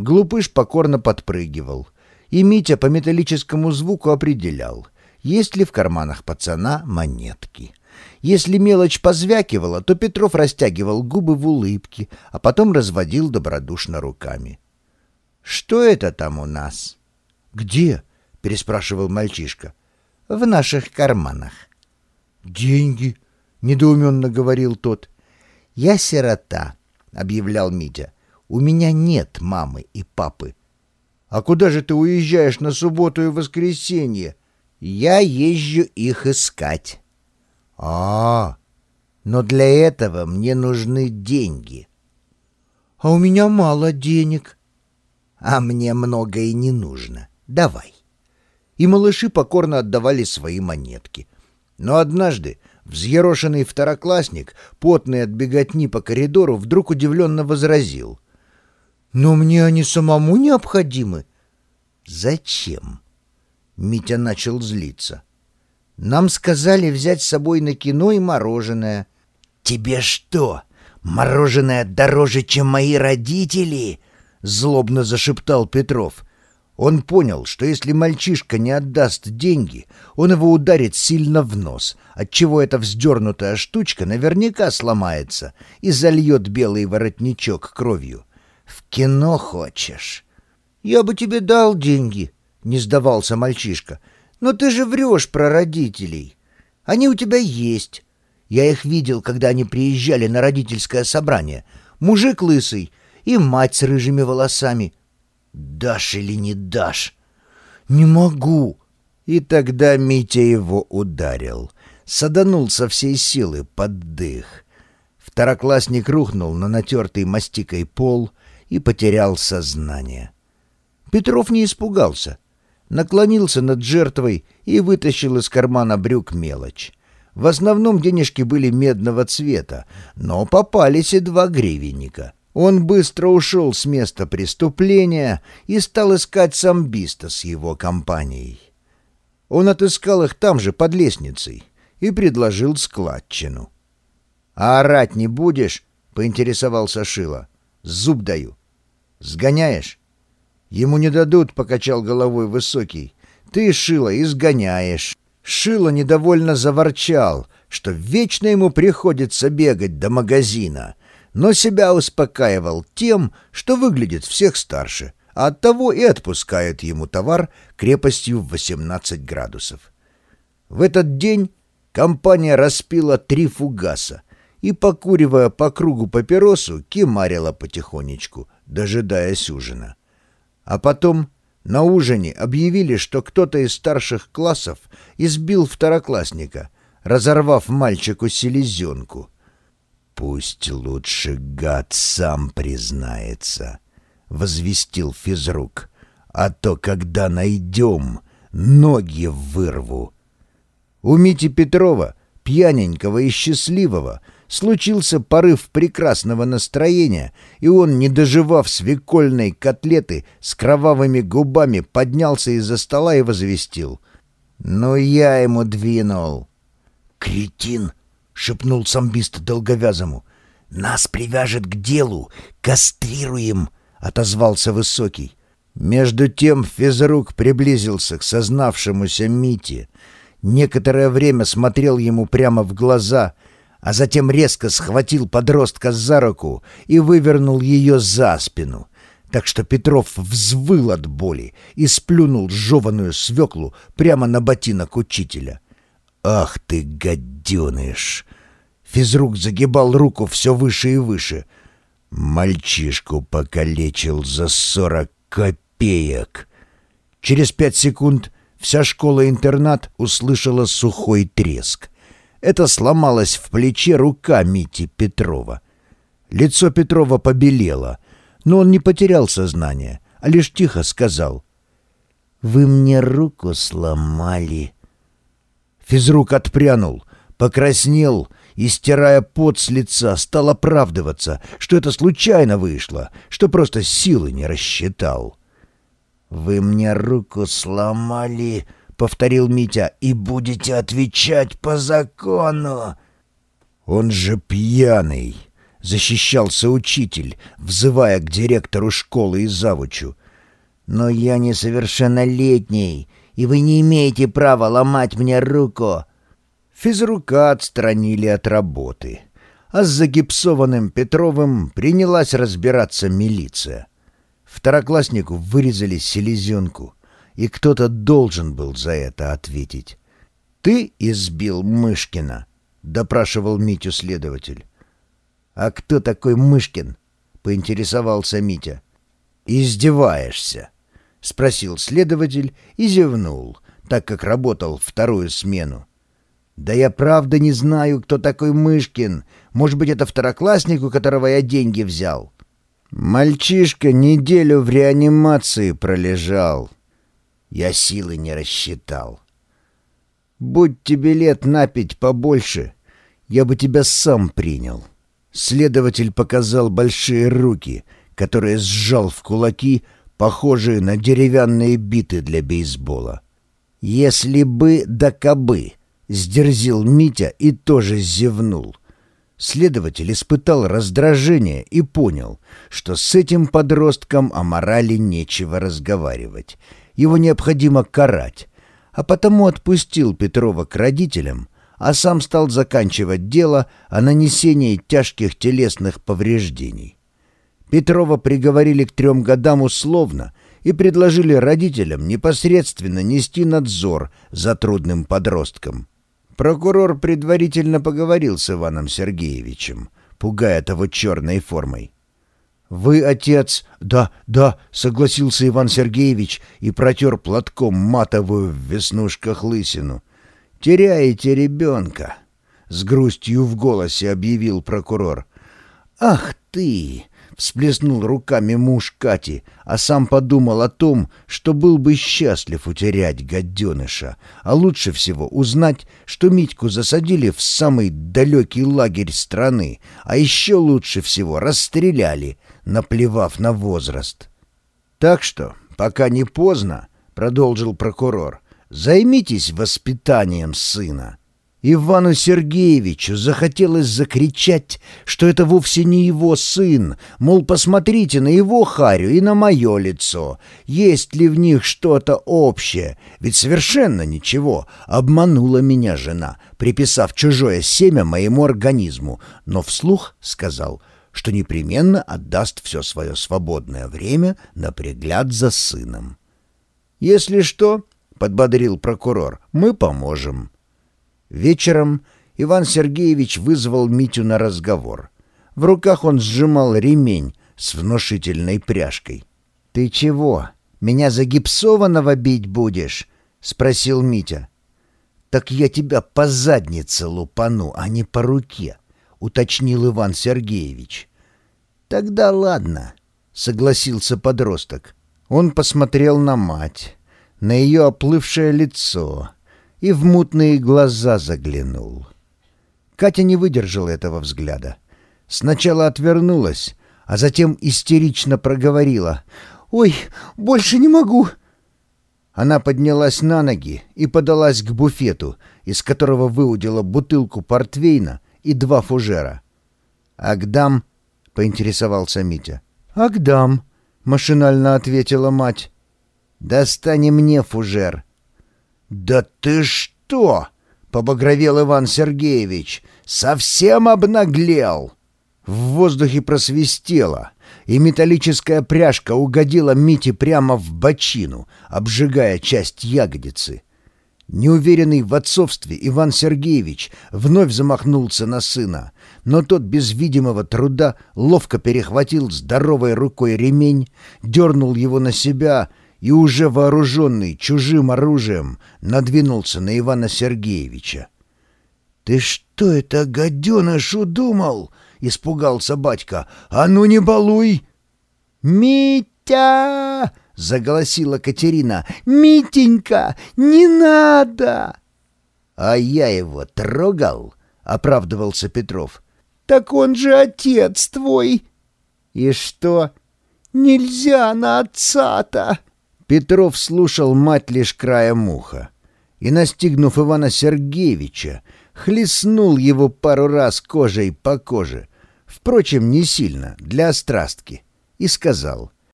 Глупыш покорно подпрыгивал. И Митя по металлическому звуку определял, есть ли в карманах пацана монетки. Если мелочь позвякивала, то Петров растягивал губы в улыбке, а потом разводил добродушно руками. «Что это там у нас?» «Где?» — переспрашивал мальчишка. «В наших карманах». «Деньги», — недоуменно говорил тот. «Я сирота», — объявлял Митя. «У меня нет мамы и папы». «А куда же ты уезжаешь на субботу и воскресенье?» «Я езжу их искать». «А, но для этого мне нужны деньги». «А у меня мало денег». «А мне много и не нужно. Давай». И малыши покорно отдавали свои монетки. Но однажды взъерошенный второклассник, потный от беготни по коридору, вдруг удивленно возразил. «Но мне они самому необходимы». «Зачем?» Митя начал злиться. Нам сказали взять с собой на кино и мороженое. «Тебе что, мороженое дороже, чем мои родители?» — злобно зашептал Петров. Он понял, что если мальчишка не отдаст деньги, он его ударит сильно в нос, отчего эта вздернутая штучка наверняка сломается и зальет белый воротничок кровью. «В кино хочешь?» «Я бы тебе дал деньги», — не сдавался мальчишка. «Но ты же врешь про родителей. Они у тебя есть. Я их видел, когда они приезжали на родительское собрание. Мужик лысый и мать с рыжими волосами. Дашь или не дашь?» «Не могу». И тогда Митя его ударил. Саданул со всей силы под дых. Второклассник рухнул на натертый мастикой пол и потерял сознание. Петров не испугался — наклонился над жертвой и вытащил из кармана брюк мелочь. В основном денежки были медного цвета, но попались и два гривенника. Он быстро ушел с места преступления и стал искать самбиста с его компанией. Он отыскал их там же, под лестницей, и предложил складчину. «А орать не будешь?» — поинтересовался Шила. «Зуб даю. Сгоняешь?» «Ему не дадут», — покачал головой Высокий. «Ты, Шила, изгоняешь». Шила недовольно заворчал, что вечно ему приходится бегать до магазина, но себя успокаивал тем, что выглядит всех старше, а оттого и отпускает ему товар крепостью в 18 градусов. В этот день компания распила три фугаса и, покуривая по кругу папиросу, кимарила потихонечку, дожидаясь ужина. А потом на ужине объявили, что кто-то из старших классов избил второклассника, разорвав мальчику селезенку. «Пусть лучше гад сам признается», — возвестил физрук, «а то, когда найдем, ноги вырву». У Мити Петрова, пьяненького и счастливого, случился порыв прекрасного настроения, и он, не доживав свекольной котлеты, с кровавыми губами поднялся из-за стола и возвестил. «Ну, я ему двинул!» «Кретин!» — шепнул самбист долговязому. «Нас привяжет к делу! Кастрируем!» — отозвался Высокий. Между тем физрук приблизился к сознавшемуся Мите. Некоторое время смотрел ему прямо в глаза — а затем резко схватил подростка за руку и вывернул ее за спину, так что Петров взвыл от боли и сплюнул жеванную свеклу прямо на ботинок учителя. «Ах ты, гаденыш!» Физрук загибал руку все выше и выше. Мальчишку покалечил за сорок копеек. Через пять секунд вся школа-интернат услышала сухой треск. Это сломалась в плече рука Мити Петрова. Лицо Петрова побелело, но он не потерял сознание, а лишь тихо сказал «Вы мне руку сломали». Физрук отпрянул, покраснел и, стирая пот с лица, стал оправдываться, что это случайно вышло, что просто силы не рассчитал. «Вы мне руку сломали», повторил Митя, — «и будете отвечать по закону». «Он же пьяный», —— защищался учитель, взывая к директору школы и завучу. «Но я несовершеннолетний, и вы не имеете права ломать мне руку!» Физрука отстранили от работы, а с загипсованным Петровым принялась разбираться милиция. Второкласснику вырезали селезенку, и кто-то должен был за это ответить. «Ты избил Мышкина?» — допрашивал Митю следователь. «А кто такой Мышкин?» — поинтересовался Митя. «Издеваешься?» — спросил следователь и зевнул, так как работал вторую смену. «Да я правда не знаю, кто такой Мышкин. Может быть, это второклассник, у которого я деньги взял?» «Мальчишка неделю в реанимации пролежал. Я силы не рассчитал. Будь тебе лет напить побольше, я бы тебя сам принял». Следователь показал большие руки, которые сжал в кулаки, похожие на деревянные биты для бейсбола. «Если бы да кабы!» — сдерзил Митя и тоже зевнул. Следователь испытал раздражение и понял, что с этим подростком о морали нечего разговаривать. Его необходимо карать, а потому отпустил Петрова к родителям, а сам стал заканчивать дело о нанесении тяжких телесных повреждений. Петрова приговорили к трем годам условно и предложили родителям непосредственно нести надзор за трудным подростком. Прокурор предварительно поговорил с Иваном Сергеевичем, пугая того черной формой. «Вы отец?» «Да, да», — согласился Иван Сергеевич и протер платком матовую в веснушках лысину. «Теряете ребенка», — с грустью в голосе объявил прокурор. «Ах ты!» — всплеснул руками муж Кати, а сам подумал о том, что был бы счастлив утерять гаденыша, а лучше всего узнать, что Митьку засадили в самый далекий лагерь страны, а еще лучше всего расстреляли, наплевав на возраст. «Так что, пока не поздно», — продолжил прокурор, — Займитесь воспитанием сына». Ивану Сергеевичу захотелось закричать, что это вовсе не его сын, мол, посмотрите на его харю и на мое лицо, есть ли в них что-то общее, ведь совершенно ничего, обманула меня жена, приписав чужое семя моему организму, но вслух сказал, что непременно отдаст все свое свободное время на пригляд за сыном. «Если что, подбодрил прокурор. «Мы поможем». Вечером Иван Сергеевич вызвал Митю на разговор. В руках он сжимал ремень с внушительной пряжкой. «Ты чего, меня загипсованного бить будешь?» — спросил Митя. «Так я тебя по заднице лупану, а не по руке», — уточнил Иван Сергеевич. «Тогда ладно», — согласился подросток. Он посмотрел на мать на ее оплывшее лицо и в мутные глаза заглянул. Катя не выдержала этого взгляда. Сначала отвернулась, а затем истерично проговорила. «Ой, больше не могу!» Она поднялась на ноги и подалась к буфету, из которого выудила бутылку портвейна и два фужера. «Агдам?» — поинтересовался Митя. «Агдам», — машинально ответила мать. «Достань мне фужер». «Да ты что?» — побагровел Иван Сергеевич. «Совсем обнаглел!» В воздухе просвистело, и металлическая пряжка угодила Мите прямо в бочину, обжигая часть ягодицы. Неуверенный в отцовстве Иван Сергеевич вновь замахнулся на сына, но тот без видимого труда ловко перехватил здоровой рукой ремень, дернул его на себя и уже вооруженный чужим оружием надвинулся на Ивана Сергеевича. «Ты что это, гаденыш, удумал?» — испугался батька. «А ну не балуй!» «Митя!» — заголосила Катерина. «Митенька, не надо!» «А я его трогал?» — оправдывался Петров. «Так он же отец твой!» «И что?» «Нельзя на отца-то!» Петров слушал мать лишь краем уха. И, настигнув Ивана Сергеевича, хлестнул его пару раз кожей по коже, впрочем, не сильно, для острастки, и сказал,